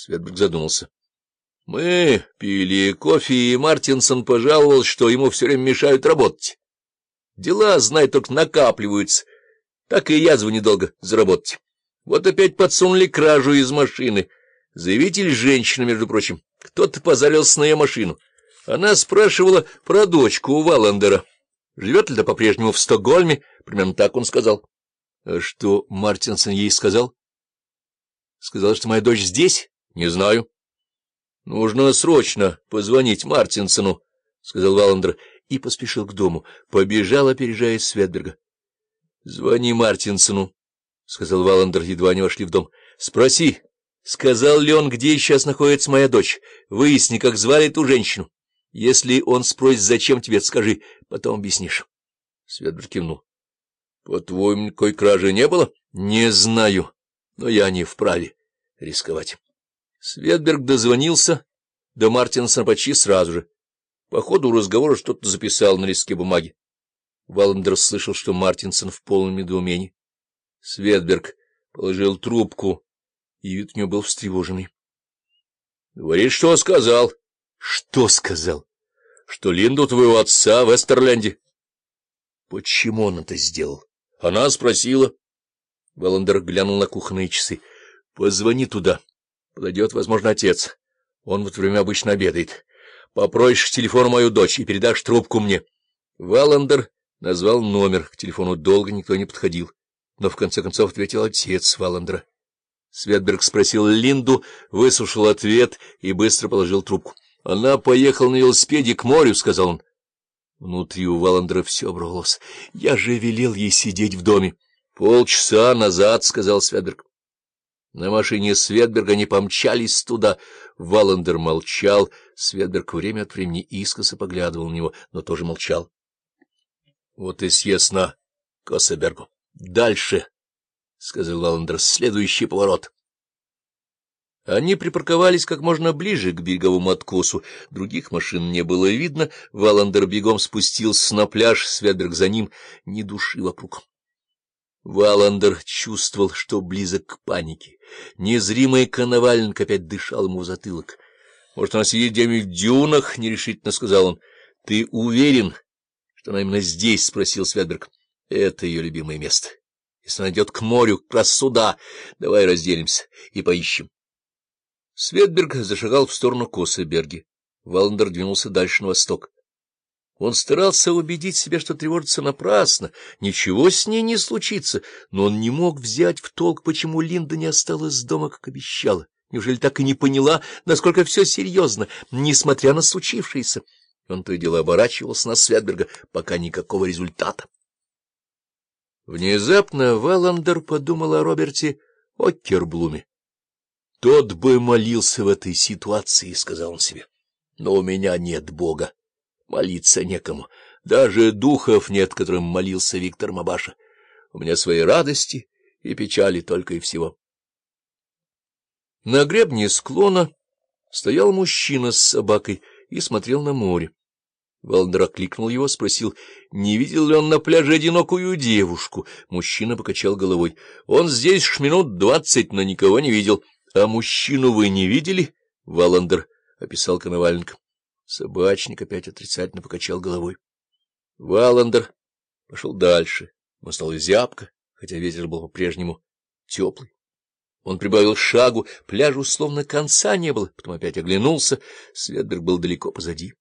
Светберг задумался. — Мы пили кофе, и Мартинсон пожаловал, что ему все время мешают работать. Дела, знай, только накапливаются. Так и язву недолго заработать. Вот опять подсунули кражу из машины. Заявитель женщина, между прочим. Кто-то позарился на ее машину. Она спрашивала про дочку у Валандера. Живет ли та по-прежнему в Стокгольме? Примерно так он сказал. — А что Мартинсон ей сказал? — Сказал, что моя дочь здесь? — Не знаю. — Нужно срочно позвонить Мартинсону, — сказал Валандер и поспешил к дому. Побежал, опережая Светберга. — Звони Мартинсону, — сказал Валандер, едва не вошли в дом. — Спроси, сказал ли он, где сейчас находится моя дочь. Выясни, как звали эту женщину. Если он спросит, зачем тебе, скажи, потом объяснишь. Светберг кивнул. — По-твоему, никакой кражи не было? — Не знаю, но я не вправе рисковать. Светберг дозвонился до Мартинсона почти сразу же. По ходу разговора что-то записал на листке бумаги. Валандер слышал, что Мартинсон в полном недоумении. Светберг положил трубку, и вид у него был встревоженный. — Говорит, что сказал. — Что сказал? — Что Линду твоего отца в Эстерленде. — Почему он это сделал? Она спросила. Валандер глянул на кухонные часы. — Позвони туда. Подойдет, возможно, отец. Он в это время обычно обедает. Попросишь телефон мою дочь и передашь трубку мне. Валандер назвал номер. К телефону долго никто не подходил. Но в конце концов ответил отец Валандера. Светберг спросил Линду, выслушал ответ и быстро положил трубку. — Она поехала на велосипеде к морю, — сказал он. Внутри у Валандера все обрывалось. — Я же велел ей сидеть в доме. — Полчаса назад, — сказал Светберг. На машине Светберга они помчались туда. Валандер молчал. Светберг время от времени искоса поглядывал на него, но тоже молчал. — Вот и съестно Косебергу. — Дальше, — сказал Валандер, — следующий поворот. Они припарковались как можно ближе к береговому откосу. Других машин не было видно. Валандер бегом спустился на пляж, Светберг за ним, ни души вокруг. Валандер чувствовал, что близок к панике. Незримый Коноваленко опять дышал ему в затылок. — Может, она сидит где-нибудь в дюнах? — нерешительно сказал он. — Ты уверен, что она именно здесь? — спросил Светберг. — Это ее любимое место. Если она идет к морю, как раз сюда, давай разделимся и поищем. Светберг зашагал в сторону Косеберги. Валандер двинулся дальше на восток. Он старался убедить себя, что тревожится напрасно, ничего с ней не случится, но он не мог взять в толк, почему Линда не осталась дома, как обещала. Неужели так и не поняла, насколько все серьезно, несмотря на случившееся? Он то и дело оборачивался на Светберга, пока никакого результата. Внезапно Валандер подумал о Роберте Оккерблуме. «Тот бы молился в этой ситуации», — сказал он себе. «Но у меня нет Бога. Молиться некому. Даже духов нет, которым молился Виктор Мабаша. У меня свои радости и печали только и всего. На гребне склона стоял мужчина с собакой и смотрел на море. Валандер окликнул его, спросил, не видел ли он на пляже одинокую девушку. Мужчина покачал головой. Он здесь ж минут двадцать, но никого не видел. — А мужчину вы не видели? — Валандер описал Коноваленко. Собачник опять отрицательно покачал головой. Валандер пошел дальше. Ему стало зябко, хотя ветер был по-прежнему теплый. Он прибавил шагу, пляжу словно конца не было, потом опять оглянулся. Светберг был далеко позади.